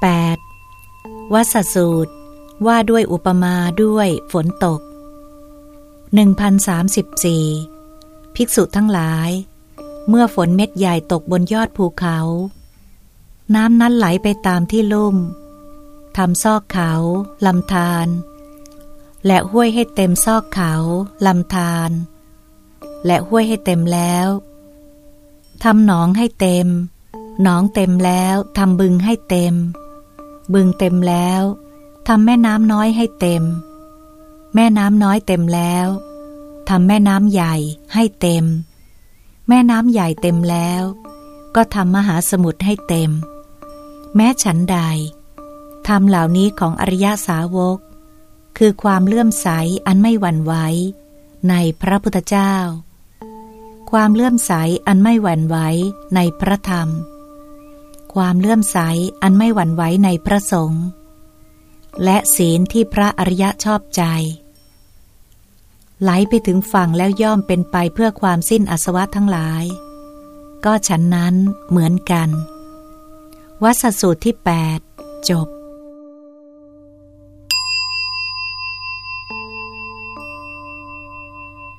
8. วัสสูตร ว่าด้วยอุปมาด้วยฝนตก 1034 ภิกษุทั้งหลาย เมื่อฝนเม็ดใหญ่ตกบนยอดภูเขา น้ำนั้นไหลไปตามที่ลุ่มทำซอกเขาลำธารและห้วยให้เต็มซอกเขาลำธารและห้วยให้เต็มแล้วทำหนองให้เต็ม หนองเต็มแล้วทำบึงให้เต็ม บึงเต็มแล้วทำแม่น้ำน้อยให้เต็ม แม่น้ำน้อยเต็มแล้วทำแม่น้ำใหญ่ให้เต็ม แม่น้ำใหญ่เต็มแล้ว ก็ทำมหาสมุทรให้เต็ม แม้ฉันใดทำเหล่านี้ของอริยสาวก คือความเลื่อมใสอันไม่หวั่นไหวในพระพุทธเจ้า ความเลื่อมใสอันไม่หวั่นไหวในพระธรรม ความเลื่อมใสอันไม่หวั่นไหวในพระสงฆ์และศีลที่พระอริยะชอบใจ ไหลไปถึงฝั่งแล้วย่อมเป็นไปเพื่อความสิ้นอสวะทั้งหลาย ก็ฉันนั้นเหมือนกัน วัสสูตรที่ 8 จบ